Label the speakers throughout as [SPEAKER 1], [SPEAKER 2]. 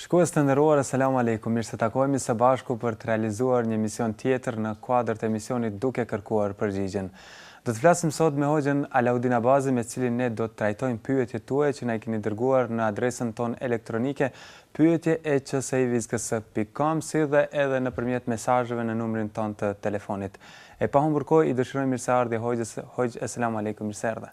[SPEAKER 1] Shikues të nderuar selamu alejkum, mirë se takohemi së bashku për të realizuar një emision tjetër në kuadër të emisionit Duke kërkuar përgjigjen. Do të flasim sot me hoxhën Alaudin Abazi me të cilin ne do të trajtojmë pyetjet tuaja që na i keni dërguar në adresën tonë elektronike pyetje e qsivizkës pikë com si dhe edhe nëpërmjet mesazheve në numrin tonë të telefonit. E pa humbur kohë i dëshirojmë mirëseardhje hoxhës,
[SPEAKER 2] hoxhë Eselamu Alejkum, mirë se erdhe.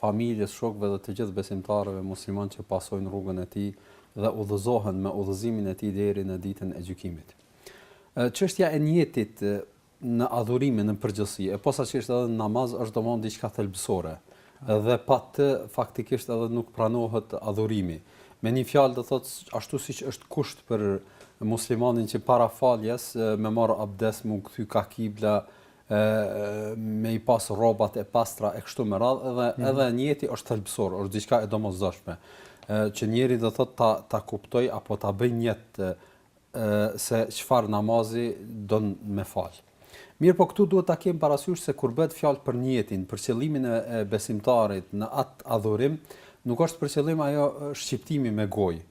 [SPEAKER 2] familjes, shokëve dhe të gjithë besimtarëve muslimanë që pasojnë rrugën e tij dhe udhëzohen me udhëzimin e tij deri në Ditën e Gjykimit. Çështja e nijetit në adhurime në përgjithësi, e posaçërisht edhe në namaz, është domethënë diçka thelbësore dhe pa të faktikisht edhe nuk pranohet adhurimi. Me një fjalë do thotë ashtu siç është kusht për muslimanin që para faljes me marr abdes, me u kthy ka kibla, me i pas rrobat e pastra e kështu me radhë, edhe mm edhe nijeti është thelbësor, është diçka e domosdoshme. ë që njeri do thotë ta ta kuptojë apo ta bëjë nijet ë se çfarë namazi don me fal. Mirëpo këtu duhet ta kemi parasysh se kur bëhet fjalë për nijetin, për qëllimin e besimtarit në atë adhurim, nuk është për qëllim ajo shqiptimi me gojë,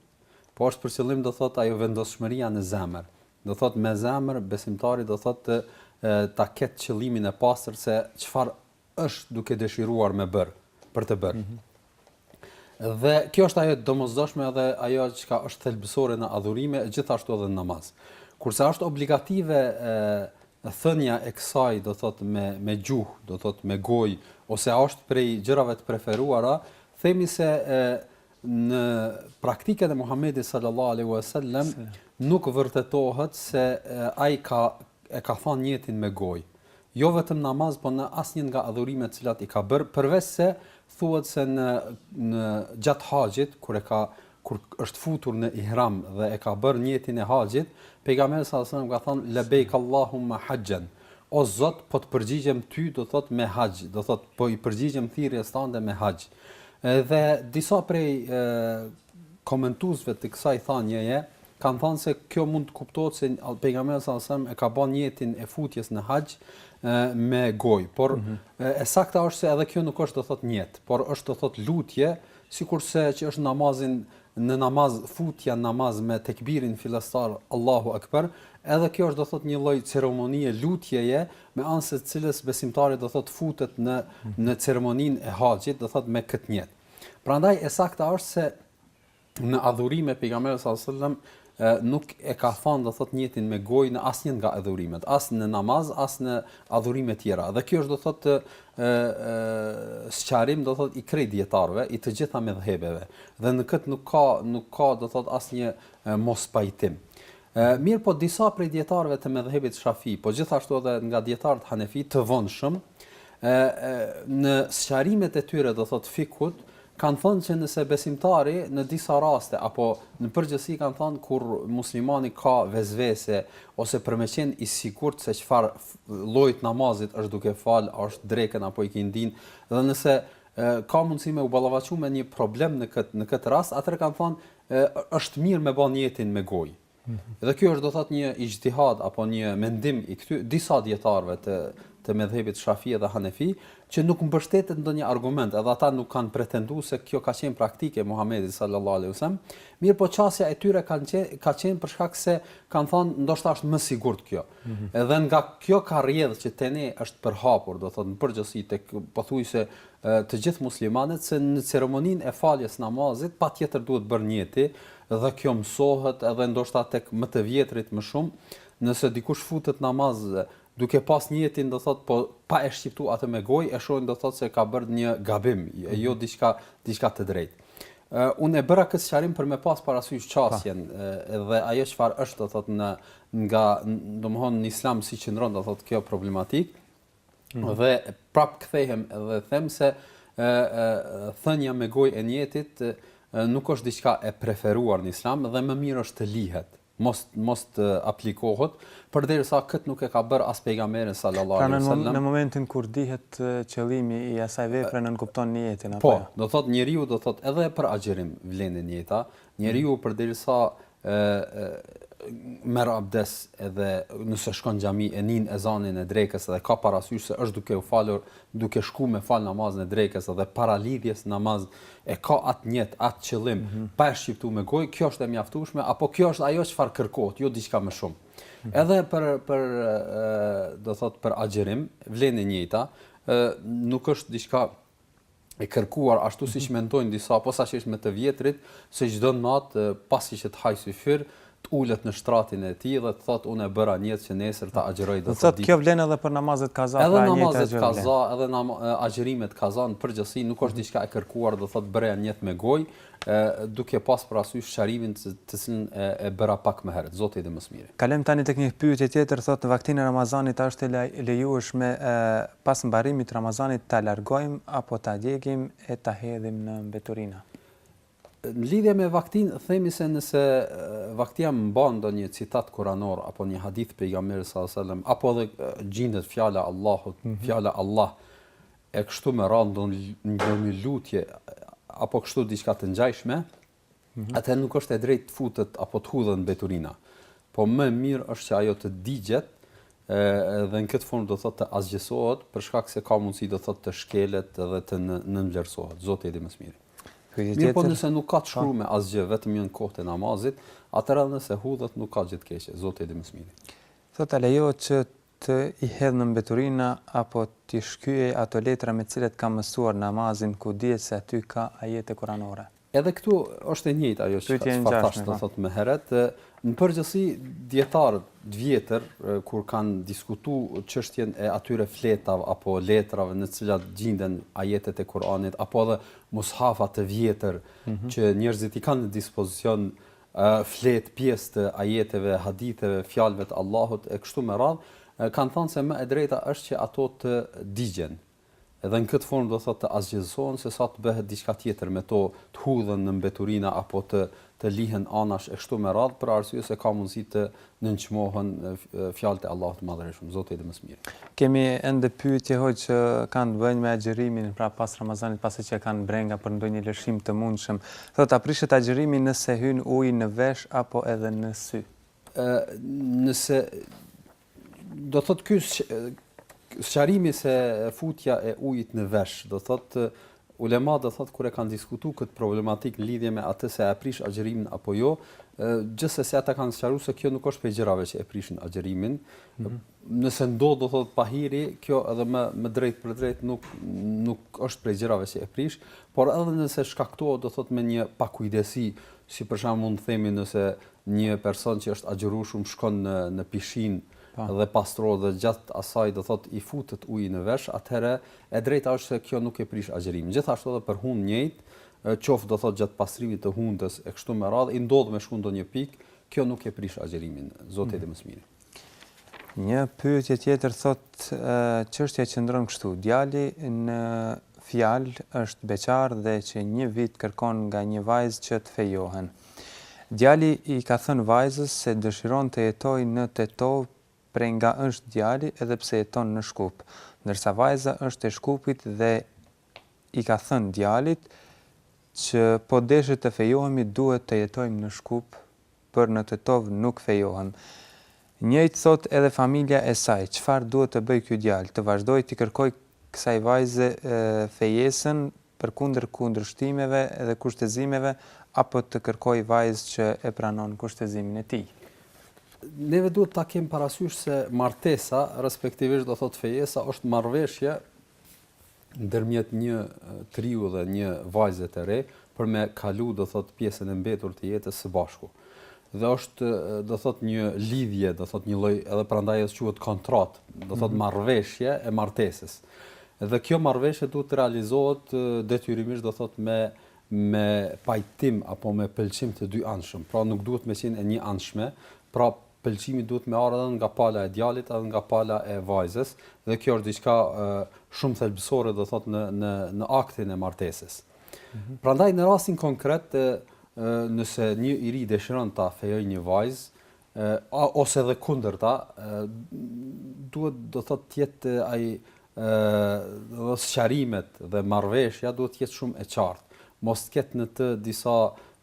[SPEAKER 2] po është për qëllim do thotë ajo vendosmëria në zemër. Do thotë me zemër besimtari do thotë ta ketë qëllimin e pastër se çfarë është duke dëshiruar me bërë, për të bërë. Mm -hmm. Dhe kjo është ajo e domosdoshme edhe ajo çka është thelbësore në adhurime e gjithashtu edhe në namaz. Kurse a është obligative thënia e kësaj, do thot me me gjuhë, do thot me gojë ose a është prej gjërave të preferuara, themi se e, Në praktikën e Muhamedit sallallahu alaihi wasallam nuk vërtetohet se ai ka e ka thënë nijetin me gojë. Jo vetëm namaz, por në asnjë nga adhurimet të cilat i ka bërë, përveç se thuhet se në në gjatë haxhit kur e ka kur është futur në ihram dhe e ka bërë nijetin e haxhit, pejgamberi sallallahu alaihi wasallam ka thënë lebejk allahumme haxhen. O Zot, po të përgjigjem ty, do thot me haxh, do thot po i përgjigjem thirrjes tande me haxh. Edhe disa prej komentuesve të kësaj thënieje kanë thënë se kjo mund të kuptohet se pejgamberi sallallahu alaihi wasallam e ka ba nijetin e futjes në haxh me gojë, por mm -hmm. e sakta është se edhe kjo nuk është do thot nijet, por është do thot lutje, sikurse që është namazin në namaz futja në namaz me tekbirin fillestar Allahu Akbar, edhe kjo është do thot një lloj ceremonie lutjeje, me anë të së cilës besimtari do thotë futet në në ceremoninë e haxhit, do thotë me këtë nijet. Prandaj e saktë është se në adhurime pejgamberi sallallahu alajhi wasallam nuk e ka thënë do thot nijetin me gojë në asnjë nga adhurimet, as në namaz, as në adhurime të tjera. Dhe kjo është do thot ë ë sqarim do thot i krejt dijetarëve, i të gjitha medhhebeve. Dhe në kët nuk ka nuk ka do thot asnjë mospajtim. E, mirëpo disa prej dijetarëve të medhhebit Shafi, po gjithashtu edhe nga dijetarët Hanefi të vonshëm, e, e në sqarimet e tyre, do thotë fikhut, kanë thënë që nëse besimtari në disa raste apo në përgjithësi kanë thënë kur muslimani ka vezvese ose për me qenë i sigurt se çfarë llojit namazit është duke fal, a është drekën apo ikindinë, dhe nëse e, ka mundësi me u ballafaqu me një problem në këtë në këtë rast, atëherë kanë thënë E, është mirë me ba nijetin me gojë. Dhe kjo është do thot një ixhtihad apo një mendim i këtyre disa dijetarëve të të medhhebit Shafi dhe Hanefi, që nuk mbështetet ndonjë argument, edhe ata nuk kanë pretenduar se kjo ka qenë praktikë e Muhamedit sallallahu alaihi wasallam, mirëpo qasja e tyre kanë qenë ka qenë për shkak se kanë thënë ndoshta është më sigurt kjo. Mm -hmm. Edhe nga kjo ka rrjedh që tani është përhapur, do thotë në përgjithësi tek pothuajse të gjithë muslimanët se në ceremoninë e faljes së namazit patjetër duhet bërë nijeti dhe kjo mësohet edhe ndoshta tek më të vjetrit më shumë, nëse dikush futet namaz duke pas nijetin do thotë po pa e shqiptu atë me gojë e shohin do thotë se ka bërë një gabim, e mhm. jo diçka diçka të drejtë. Uh, unë e bëra këtë sqarim për me pas parasysh qasjen dhe ajo çfarë është do thotë në nga domthon në islam si qëndron do thotë kjo problematikë Mhm. Dhe prap kthehem dhe them se ë thënia me gojë e nijetit nuk është diçka e preferuar në Islam dhe më mirë është të lihet mos mos të aplikohet përderisa kët nuk e ka bër as pejgamberi sallallahu
[SPEAKER 1] pra,
[SPEAKER 2] alaihi wasallam.
[SPEAKER 1] Pra në momentin kur dihet qëllimi i asaj vepre nënkupton nijetin
[SPEAKER 2] apo jo? Po, do thot njeriu do thot edhe për agjërim vlen e njëjta, Njeriu përderisa merr abdest edhe nëse shkon në xhami e nin ezanin e drekës dhe ka parasysh se është duke u falur, duke shkuar me fal namazin e drekës dhe para lidhjes namaz e ka atë nijet, atë qëllim, mm -hmm. pa e shqiptu me gojë, kjo është e mjaftueshme apo kjo është ajo çfarë kërkohet, jo diçka më shumë. Mm -hmm. Edhe për për do thot për agjërim, vlen e njëjta, ë nuk është diçka e kërkuar ashtu siç mhm. mendojnë disa posaçërisht më të vjetrit se çdo natë pasi që të hajë syfyr të ulet në shtratin e tij dhe të thotë unë e bëra nijet që nesër ta agjëroj
[SPEAKER 1] do të thotë kjo vlen edhe për namazet kaza
[SPEAKER 2] edhe pra namazet kaza edhe në agjërimet kaza në përgjithësi nuk është mhm. diçka e kërkuar do thotë bërja nijet me gojë duke pasë parasysh sqarimin të cilin e bëra pak më herët. Zoti e di më së miri.
[SPEAKER 1] Kalojmë tani tek një pyetje tjetër, thotë vaktina e Ramazanit a është e lejueshme pas mbarimit të Ramazanit ta largojmë apo ta djegim e ta hedhim në mbeturina?
[SPEAKER 2] Në lidhje me vaktinë themi se nëse vaktija mban ndonjë citat kuranor apo një hadith të pejgamberit sallallahu alajhi wasallam apo edhe gjindet fjala e Allahut, fjala Allah e kështu me radhë ndonjë lutje apo kështu diçka të ngjashme, mhm. atëherë nuk është e drejtë të futet apo të hudhet në mbeturina. Po më e mirë është që ajo të digjet, edhe në këtë formë do thotë të asgjësohet për shkak se ka mundësi do thotë të shkelet dhe të nënvlerësohet. Zoti e di më së miri. Mirëpo nëse nuk ka të shkrume asgjë, vetëm janë kohët e namazit, atëherë nëse hudhet nuk ka gjë të keqe, Zoti e di më së miri.
[SPEAKER 1] Thot a lejohet që T'i hedh në mbeturina apo t'i shkyej ato letra me të cilat kam mësuar namazin ku dihet se aty ka ajete kuranore.
[SPEAKER 2] Edhe këtu është e njëjta ajo që çfarë thashë, pyetje e ngjashme, po, do thotë më herët. Në përgjithësi dijetarët të vjetër kur kanë diskutu çështjen e atyre fletav apo letrave në të cilat gjinden ajetet e Kuranit apo edhe mushafa të vjetër që njerëzit i kanë në dispozicion flet pjesë të ajeteve, haditheve, fjalëve të Allahut e kështu me radhë, kanë thënë se më e drejta është që ato të digjen edhe në këtë formë do thotë të asgjësohen se sa të bëhet diçka tjetër me to, të hudhen në mbeturina apo të të lihen anash e kështu me radhë për arsye se ka mundësi të nënçmohen fjalët e Allahut të Madhërishëm, Zoti e di më së miri.
[SPEAKER 1] Kemi ende pyetje hoxhë që kanë të bëjnë me agjërimin pra pas Ramazanit pasi që e kanë brengë për ndonjë lëshim të mundshëm. Thotë a prishet agjërimi nëse hyn uji në vesh apo edhe në sy?
[SPEAKER 2] Ë nëse do thotë ky sqarimi se futja e ujit në vesh, do thotë Ulematë do thotë kur e kanë diskutu këtë problematikë në lidhje me atë se a e prish agjërimin apo jo, gjithsesi ata kanë sqaruar se kjo nuk është prej gjërave që e prishin agjërimin. Nëse ndodh do thotë pahiri, kjo edhe më më drejtpërdrejt nuk nuk është prej gjërave që e prish, por edhe nëse shkaktohet do thotë me një pakujdesi, si për shembull mund të themi nëse një person që është agjërueshëm shkon në në pishinë dhe pastrohet dhe gjatë asaj do thotë i futet uji në vesh, atëherë E drejta është se kjo nuk e prish agjërimin. Gjithashtu edhe për hundë njëjtë, qoftë do thotë gjatë pastrimit të hundës e kështu me radhë, i ndodh me shku ndonjë pikë, kjo nuk e prish agjërimin. Zoti e di më së miri.
[SPEAKER 1] Një pyetje tjetër thotë, çështja qëndron kështu, djali në fjalë është beqar dhe që një vit kërkon nga një vajzë që të fejohen. Djali i ka thënë vajzës se dëshiron të jetojë në Tetovë prej nga është djali edhe pse jeton në Shkup, ndërsa vajza është e Shkupit dhe i ka thënë djalit që po deshe të fejohemi duhet të jetojmë në Shkup për në Tetovë nuk fejohem. Njëjtë thotë edhe familja e saj, çfarë duhet të bëjë ky djalë, të vazhdojë t'i kërkojë kësaj vajze fejesën, përkundër kundërshtimeve dhe kushtëzimeve apo të kërkojë vajzë që e pranon kushtëzimin e tij.
[SPEAKER 2] Neve duhet ta kemi parasysh se martesa, respektivisht do thotë fejesa, është marrëveshje ndërmjet një triu dhe një vajze të re për me kalu do thotë pjesën e mbetur të jetës së bashku. Dhe është do thotë një lidhje, do thotë një lloj edhe prandaj është quhet kontratë, do thotë mhm. marrëveshje e martesës. Dhe kjo marrëveshje duhet të realizohet detyrimisht do thotë me me pajtim apo me pëlqim të dyanshëm, pra nuk duhet me qenë e njëanshme, pra pëlqimi duhet me ardhë edhe nga pala e djalit edhe nga pala e vajzës dhe kjo është diçka shumë thelbësore do thotë në në në aktin e martesës. Prandaj në rastin konkret nëse një i ri dëshiron ta fejojë një vajzë, ose edhe kundërta, duhet do thotë të jetë ai ë sqarimet dhe marrëveshja duhet të jetë shumë e qartë. Mos të ketë në të disa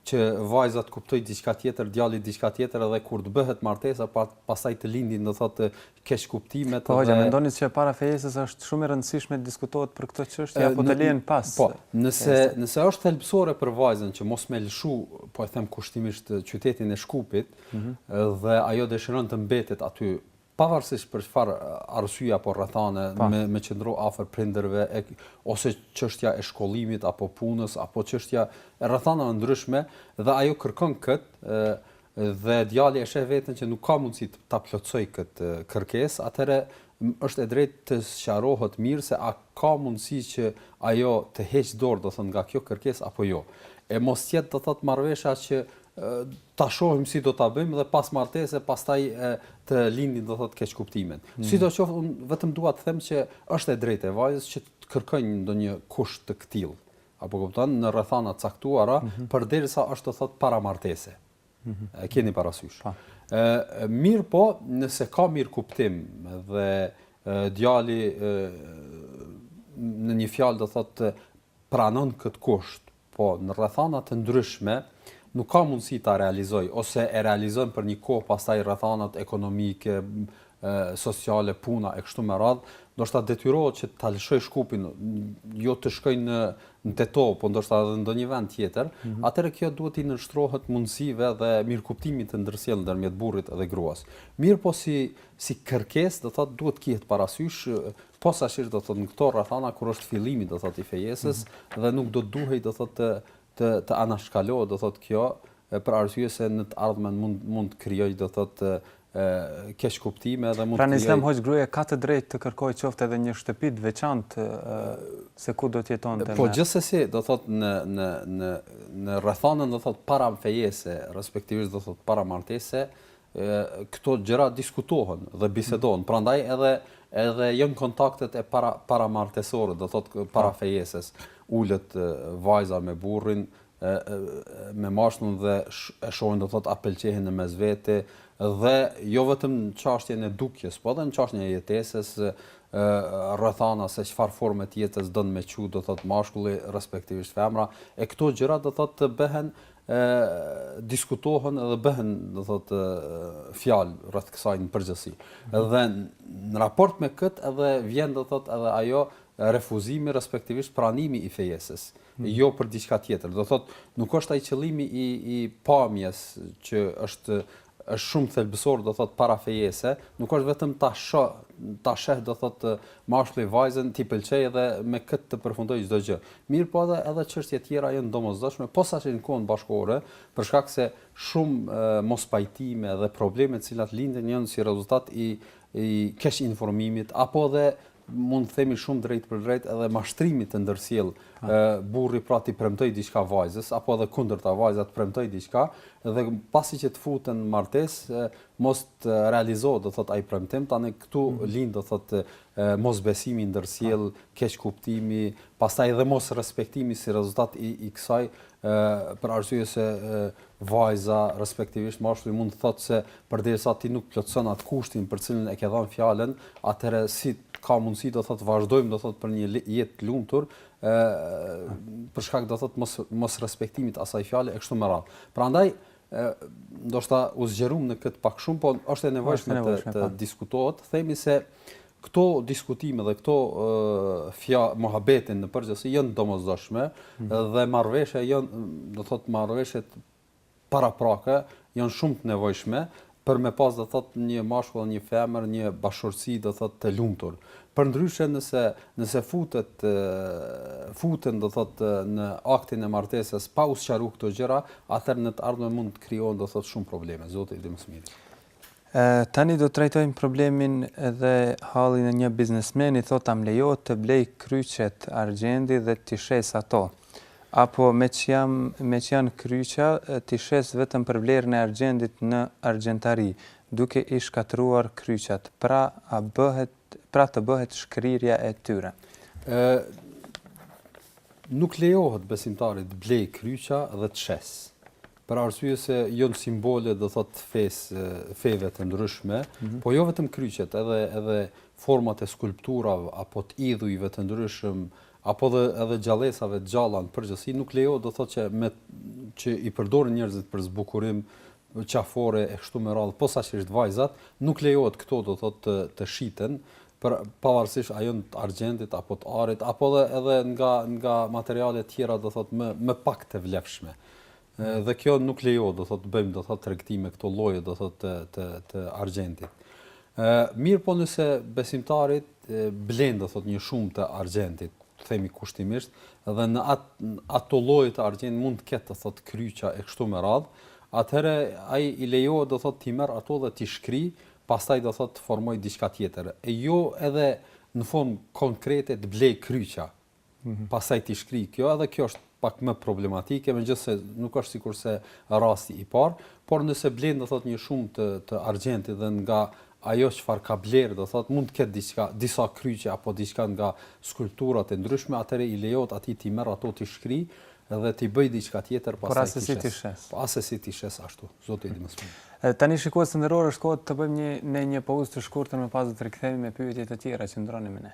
[SPEAKER 2] që vajza të kuptojë diçka tjetër, djali diçka tjetër dhe kur të bëhet martesa pastaj të lindin do thotë keqkuptimet dhe
[SPEAKER 1] Po hoxha, mendoni që para fejesës është shumë e rëndësishme të diskutohet për këto çështje apo të lihen pas?
[SPEAKER 2] Po, nëse nëse është thelbësore për vajzën që mos me lëshu, po e them kushtimisht qytetin e Shkupit, mhm. dhe ajo dëshiron të mbetet aty pavarësisht për çfarë arsye apo rrethane po. me me qëndru afër prindërve e, ose çështja e shkollimit apo punës apo çështja e rrethanave të ndryshme dhe ajo kërkon kët dhe djali e sheh veten që nuk ka mundësi ta plotësojë këtë kërkesë, atëherë është e drejtë të sqarohet mirë se a ka mundësi që ajo të heqë dorë, do thotë nga kjo kërkesë apo jo. E mos jetë do thotë marrëveshja që ta shohim si do ta bëjmë dhe pas martese pastaj e, të lindin do thotë keqkuptimet. Mm. Sidoqoftë un vetëm dua të them që është e drejtë e vajzës që të kërkojë ndonjë kusht të këtillë Apo kupton, në rrethana të caktuara, përderisa është do thotë para martese. E keni parasysh. Po. Ë mirëpo, nëse ka mirëkuptim dhe djali ë në një fjalë do thotë pranon kët kusht, po në rrethana të ndryshme nuk ka mundësi ta realizojë ose e realizon për një kohë, pastaj rrethanat ekonomike, sociale, puna e kështu me radhë, ndoshta detyrohet që ta lëshojë Shkupin, jo të shkojë në në Tetovë, po ndoshta edhe në ndonjë vend tjetër, mm -hmm. atëherë kjo duhet t'i nënshtrohet mundësive dhe mirëkuptimit të ndërsjellë ndërmjet burrit dhe gruas. Mirëpo si si kërkesë, do thotë duhet të kihet parasysh posaçërisht do thotë në këto rrethana kur është fillimi do thotë i fejesës mm -hmm. dhe nuk do duhej do thotë të të anashkalohet do thotë kjo për arsye se në të ardhmen mund mund të krijojë do thotë keqkuptime edhe mund
[SPEAKER 1] të krijojë Pra në islam hoxhë gruaja ka të drejtë të kërkojë qoftë edhe një shtëpi të veçantë se ku do të jetonte me
[SPEAKER 2] Po gjithsesi do thotë në në në në rrethanën do thotë parafejese respektivisht do thotë paramartese Këto gjëra diskutohen dhe bisedohen, prandaj edhe edhe janë kontaktet e para paramartesore, do thotë po. para fejesës. Ulet vajza me burrin, me mashkullin dhe e shohin do thotë a pëlqehen në mes vete dhe jo vetëm në çështjen e dukjes, po edhe në çështjen e jetesës, rrethana se çfarë forme të jetës don me çu do thotë mashkulli respektivisht femra, e këto gjëra do thotë të bëhen diskutohen dhe bëhen, do thotë, fjalë rreth kësaj në përgjithësi. Dhe në raport me këtë edhe vjen, do thotë, edhe ajo refuzimi respektivisht pranimi i fejesës, mm. jo për diçka tjetër. Do thotë, nuk është ai qëllimi i i pamjes që është është shumë thelbësor do thotë para fejese, nuk është vetëm ta shoh, ta sheh do thotë mashkulli vajzën t'i pëlqejë dhe me këtë të përfundojë çdo gjë. Mirëpo edhe edhe çështje të tjera janë domosdoshme, posaçërisht në kohën bashkëkohore, për shkak se shumë mospajtime dhe probleme të cilat lindin janë si rezultat i i keqinformimit apo dhe mund të themi shumë drejtpërdrejt edhe mashtrimit të ndërsjellë burri pra t'i premtojë diçka vajzës apo edhe kundërta vajza të premtojë diçka dhe pasi që të futen në martesë mos të realizohet do thotë ai premtim tani këtu mhm. lind do thotë mosbesimi i ndërsjellë keqkuptimi pastaj edhe mosrespektimi si rezultat i, i kësaj për arsye se vajza, respektivisht mashkulli mund të thotë se përderisa ti nuk plotëson atë kushtin për të cilin e ke dhënë fjalën, atëherë si ka mundësi do thotë vazhdojmë do thotë për një jetë të lumtur, ë për shkak do thotë mos mosrespektimit asaj fjale e kështu me radhë. Prandaj ë ndoshta u zgjerum në këtë pak shumë, po është e nevojshme të, të po. diskutohet, themi se Këto diskutime dhe këto fja muhabetin në përgjithësi janë të domosdoshme dhe marrëveshjet janë, do thotë marrëveshjet paraprake janë shumë të nevojshme për me pas do thotë një mashkull dhe një femër, një bashkëshortësi do thotë të lumtur. Përndryshe nëse nëse futet futen do thotë në aktin e martesës pa u sqaruar këto gjëra, atëherë në të ardhmen mund të krijohen do thotë shumë probleme, Zoti e di më
[SPEAKER 1] së miri. Tani do të trajtojmë problemin dhe hallin e një biznesmeni thotë a më lejohet të blej kryqet argjendi dhe t'i shes ato? Apo meqë jam meqë janë kryqa t'i shes vetëm për vlerën e argjendit në argjentari, duke i shkatërruar kryqat, pra a bëhet pra të bëhet shkrirja e tyre? Ë
[SPEAKER 2] Nuk lejohet besimtarit të blejë kryqa dhe të shesë. Për arsye se jon simbole do thot fes feve të ndryshme, po jo vetëm kryqet, edhe edhe format e skulpturave apo të idhujve të ndryshëm, apo dhe edhe gjallesave të gjalla në përgjithësi nuk lejohet do thot që me që i përdorin njerëzit për zbukurim qafore e kështu me radhë, posaçërisht vajzat, nuk lejohet këto do thot të të shiten për pavarësisht a janë të argjendit apo të arit apo edhe edhe nga nga materiale të tjera do thot më më pak të vlefshme. Dhe kjo nuk lejohet, do thotë, të bëjmë, do thotë, tregti me këto lloje, do thotë, të, të, të argjentit. Ë, mirë po nëse besimtari blen, do thotë, një shumë të argjentit, themi kushtimisht, dhe në atë ato lloje të argjentit mund të ketë të thotë kryqa e kështu me radh, atëherë ai i lejohet do thotë t'i merr ato dhe t'i shkri, pastaj do thotë të formoj diçka tjetër. E jo edhe në formë konkrete të blej kryqa, pastaj t'i shkrij kjo edhe kjo është pak më problematike megjithëse nuk është sikurse rasti i parë por nëse blen do thot një shumë të të argjentit dhe nga ajo çfarë ka blerë do thot mund të ketë diçka disa kryqe apo diçka nga skulpturat e ndryshme atëre i lejohet atij t'i merr ato t'i shkri dhe t'i bëj diçka tjetër
[SPEAKER 1] pastaj t'i shes.
[SPEAKER 2] Pas asaj t'i shes ashtu. Zoti i di më së miri.
[SPEAKER 1] Tani shikues të nderuar është kohë të bëjmë edhe ne një pauzë të shkurtër më pas do të rikthehemi me pyetje të tjera qëndroni me ne.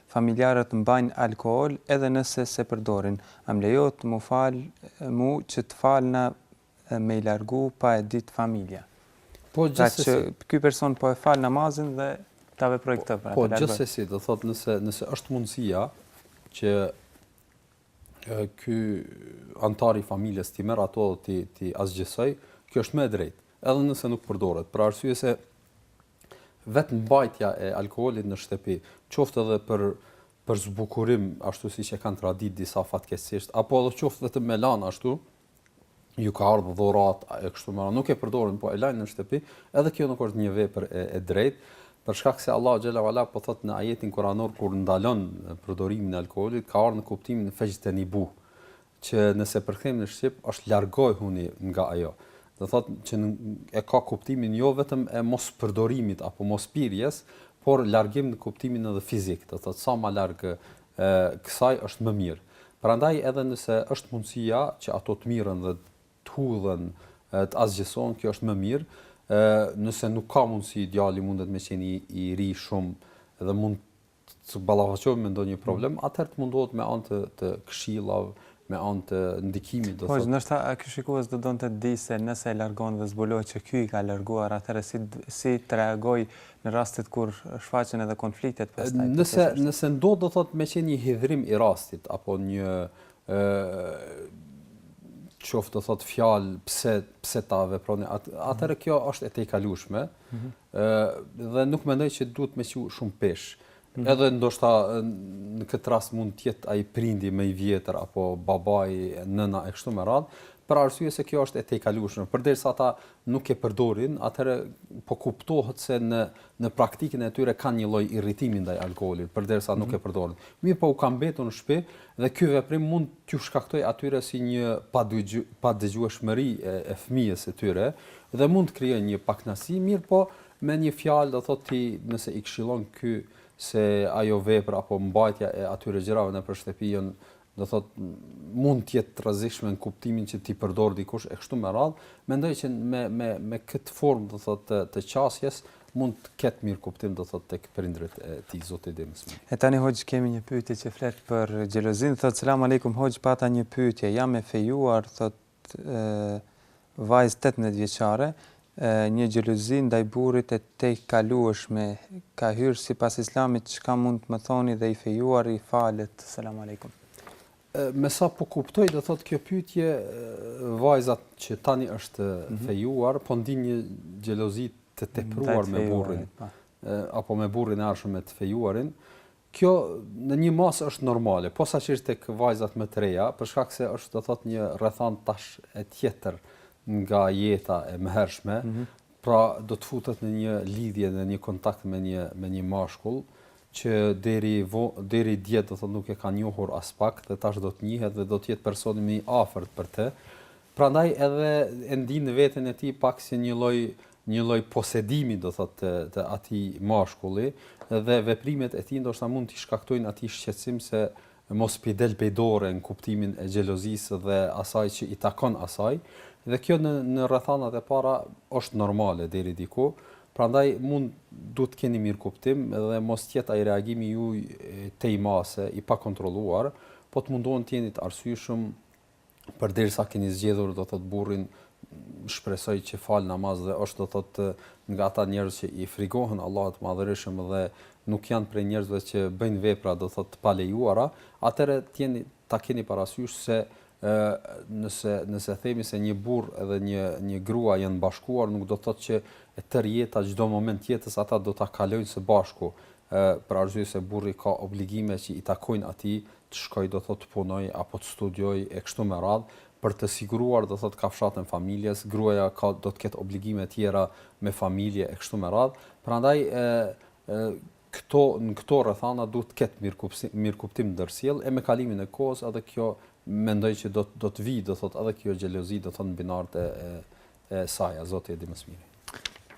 [SPEAKER 1] Familjarët mbajnë alkool edhe nëse s'e përdorin. A më lejohet mu fal mu që falna me i largu pa e dit familja. Po Pra që gjithsesi. ky person po e fal namazin dhe ta veproj këtë
[SPEAKER 2] pra Po të largoj. gjithsesi, do thotë nëse nëse është mundësia që ky anëtar i familjes t'i merr ato dhe t'i t'i asgjësoj, kjo është më e drejtë, edhe nëse nuk përdoret, për arsye se vetë mbajtja e alkoolit në shtëpi, qoftë edhe për për zbukurim, ashtu siç e kanë traditë disa fatkeqësisht, apo edhe qoftë vetëm me lan ashtu, u ka ardhur dhuratë e kështu me radhë, nuk e përdorin, po e lajnë në shtëpi, edhe kjo nuk është një vepër e, e drejtë, për shkak se Allahu xhele ue ala po thotë në ajetin kuranor kur ndalon përdorimin e alkoolit, ka ardhur në kuptimin e fexhtenibu, që nëse përkthejmë në shqip është largohuni nga ajo. Do thotë që e ka kuptimin jo vetëm e mos përdorimit apo mos pirjes, por largim në kuptimin edhe fizik, do thotë sa më larg kësaj është më mirë. Prandaj edhe nëse është mundësia që ato të mirren dhe të hudhen, të asgjësohen, kjo është më mirë. Ë nëse nuk ka mundësi djali mundet me qenë i, i ri shumë dhe mund të ballafaqohet me ndonjë problem, atëherë të mundohet me anë të, të këshillave, me anë të ndikimit
[SPEAKER 1] do të thotë. Po ndoshta ky shikues do donte të dijë se nëse e largon dhe zbulohet që ky i ka larguar atëherë si si të reagojë në rastet kur shfaqen edhe konfliktet pastaj.
[SPEAKER 2] Nëse nëse ndodh do thotë me qenë një hidhrim i rastit apo një ë qoftë do thotë fjalë pse pse e veproni atëherë kjo është e tejkalueshme. Ë dhe nuk mendoj që duhet me qenë shumë peshë. Mhm. Edhe ndoshta në këtë rast mund të jetë ai prindi më i vjetër apo babai, nëna e kështu me radhë, për arsye se kjo është e tejkalueshme. Përderisa ata nuk e përdorin, atëherë po kuptohet se në në praktikën e tyre kanë një lloj irritimi ndaj alkoolit, përderisa mhm nuk e përdorin. Mirëpo u ka mbetur në shtëpi dhe ky veprim mund t'ju shkaktojë atyre si një padëgjueshmëri e, e fëmijës së tyre dhe mund të krijojë një pakënaqësi, mirëpo Me një fjalë do thotë ti nëse i këshillon ky se ajo vepër apo mbajtja e atyre gjërave nëpër shtëpi janë do thot mund të jetë e rrezikshme në kuptimin që t'i përdorë dikush e kështu me radh, mendoj që me me me këtë formë do thot të, të qasjes mund të ketë mirëkuptim do thot tek prindërit e tij Zoti e di më së miri.
[SPEAKER 1] E tani hoxhë kemi një pyetje që flet për xhelozinë, thot selam aleikum hoxhë pata një pyetje, jam e fejuar thot vajzë tetëmbëdhjetë vjeçare, një xhelozi ndaj burrit e tejkalueshme ka hyrë sipas Islamit çka mund të më thoni dhe i fejuari falet selam alejkum.
[SPEAKER 2] Me sa po kuptoj do thotë kjo pyetje vajza që tani është fejuar po ndin një xhelozi të tepruar me burrin apo me burrin e ardhshëm me të fejuarin Kjo në një masë është normale, posaçërisht tek vajzat më të reja, për shkak se është do të thotë një rrethanë tash e tjetër nga jeta e mëhershme, pra do të futet në një lidhje në një kontakt me një me një mashkull që deri vo, deri dje do të thotë nuk e ka njohur aspak dhe tash do të njihet dhe do të jetë personi më i afërt për të. Prandaj edhe e ndin veten e tij pak si një lloj një lloj posedimi do thotë të të atij mashkulli dhe veprimet e tij ndoshta mund t'i shkaktojnë atij shqetësim se mos p'i del pej dore në kuptimin e xhelozisë dhe asaj që i takon asaj dhe kjo në në rrethanat e para është normale deri diku prandaj mund duhet të keni mirëkuptim dhe mos të jetë ai reagimi juaj tej mase i pakontrolluar po të mundohen të jeni të arsyeshëm Përderisa keni zgjedhur do thot burrin shpresoj që fal namaz dhe është do thot nga ata njerëz që i frikohen Allahut të Madhërishëm dhe nuk janë prej njerëzve që bëjnë vepra do thot të palejuara, atëherë ta keni ta keni parasysh se ë nëse nëse themi se një burrë edhe një një grua janë bashkuar nuk do të thotë që e tërë jeta çdo moment të jetës ata do ta kalojnë së bashku ë për arsye se burri ka obligime që i takojnë atij të shkojë do thotë të punojë apo të studiojë e kështu me radhë, për të siguruar do thotë kafshatën e familjes, gruaja ka do të ketë obligime tjera me familje e kështu me radhë, prandaj ë ë këto në këto rrethana duhet të ketë mirëkuptim mirëkuptim i ndërsjellë e me kalimin e kohës edhe kjo mendoj që do të do të vijë do thotë edhe kjo xhelozi do thotë në binarët e e saja, zoti e di më së miri.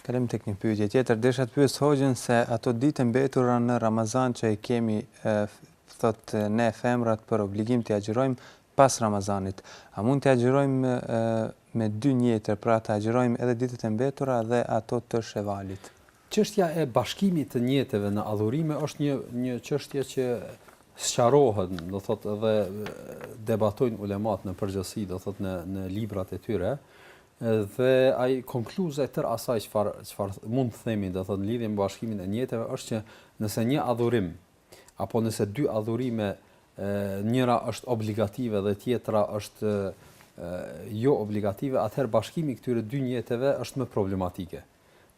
[SPEAKER 1] Kalojmë tek një pyetje tjetër, desha ta pyes hoxhën se ato ditë të mbetura në Ramazan që i kemi thot ne femrat për obligim t'i agjërojmë pas Ramazanit. A mund t'i agjërojmë me dy nijete, pra të agjërojmë edhe ditët e mbetura dhe ato të Shevalit?
[SPEAKER 2] Çështja e bashkimit të nijeteve në adhurime është një një çështje që sqarohet, do thotë edhe debatojnë ulemat në përgjithësi, do thotë në në librat e tyre. Dhe ai konkluza e tërë asaj çfarë çfarë mund të themi, do thotë në lidhje me bashkimin e nijeteve është që nëse një adhurim apo nëse dy adhurime njëra është obligative dhe tjetra është jo obligative, atëherë bashkimi i këtyre dy nijeteve është më problematike.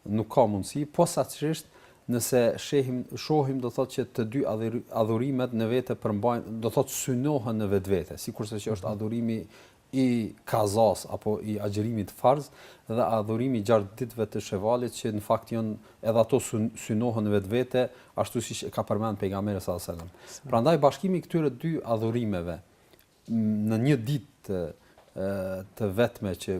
[SPEAKER 2] Nuk ka mundësi, posaçërisht nëse shehim, shohim do thotë që të dy adhurimet në vete përmbajnë, do thotë synohen në vetvete, sikurse që është mhm. adhurimi i kazas apo i agjërimit farz dhe adhurimi i gjashtë ditëve të shevalit që në fakt janë edhe ato synohen në vetvete, ashtu siç e ka përmend pejgamberi sallallahu alajhi wasallam. Prandaj bashkimi i këtyre dy adhurimeve në një ditë të vetme që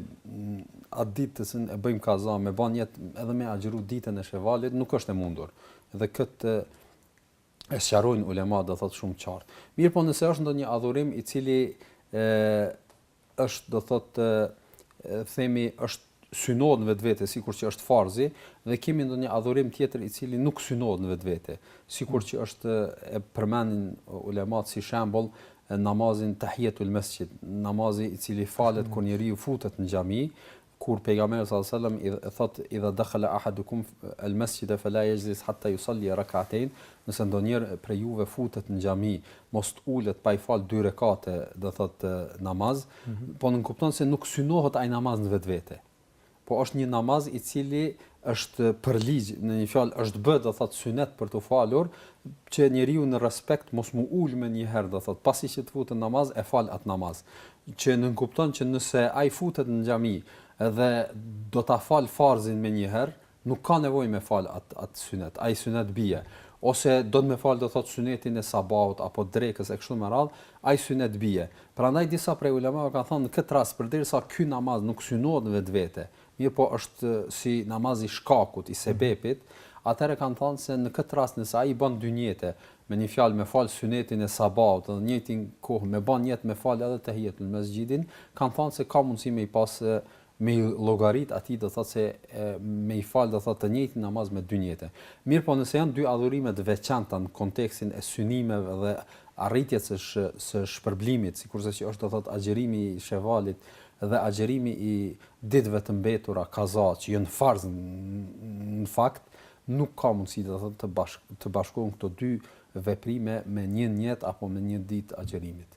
[SPEAKER 2] atë ditë edhe e bëjmë kaza me ba nijet edhe me agjëru ditën e shevalit, nuk është e mundur. Dhe këtë e sqarojnë ulema do thotë shumë qartë. Mirëpo nëse është ndonjë adhurim i cili e, është do thotë themi është synohet në vetvete sikur që është farzi dhe kemi ndonjë adhurim tjetër i cili nuk synohet në vetvete, sikur që është e përmendin ulemat si shembull namazin tahiyatul masjid, namazi i cili falet kur njeriu futet në xhami, kur pejgamberi sallallahu alajhi wasallam thotë idha dakhala ahadukum al masjid fala yajlis hatta yusalli rak'atayn, nëse ndonjëri prej juve futet në xhami mos të ulet pa i fal dy rekate do thot namaz po nënkupton se nuk synohet ai namaz në vetvete po është një namaz i cili është përligj në një fjalë është bë do thot synet për t'u falur që njeriu në respekt mos mu ul menjëherë do thot pasi që të futet namaz e fal atë namaz që nënkupton që nëse ai futet në xhami dhe do ta fal farzin menjëherë Nuk ka nevojë me fal atë atë synet, ai synet bie, ose don me fal do thotë synetin e sabahut apo drekës e kështu me radhë, ai synet bie. Prandaj disa prej ulemave kanë thënë në këtë rast përderisa ky namaz nuk synohet në vetvete, mirëpo është si namaz i shkakut, i sebepit, atëherë kanë thënë se në këtë rast nëse ai i bën dy nijete, me një fjalë me fal synetin e sabahut dhe në njëjtën kohë me ba nijet me fal edhe tehijetul mesxhidin, kanë thënë se ka mundësi me i pas me i llogarit atij do të thotë se me i fal do thotë të njëjtin namaz me dy nijete. Mirëpo nëse janë dy adhurime të veçanta në kontekstin e synimeve dhe arritjes së së shpërblimit, sikurse që është do thotë agjërimi i Shevalit dhe agjërimi i ditëve të mbetura kaza që janë farz në fakt, nuk ka mundësi do thotë të bashkohen këto dy veprime me një nijet apo me një ditë
[SPEAKER 1] agjërimit.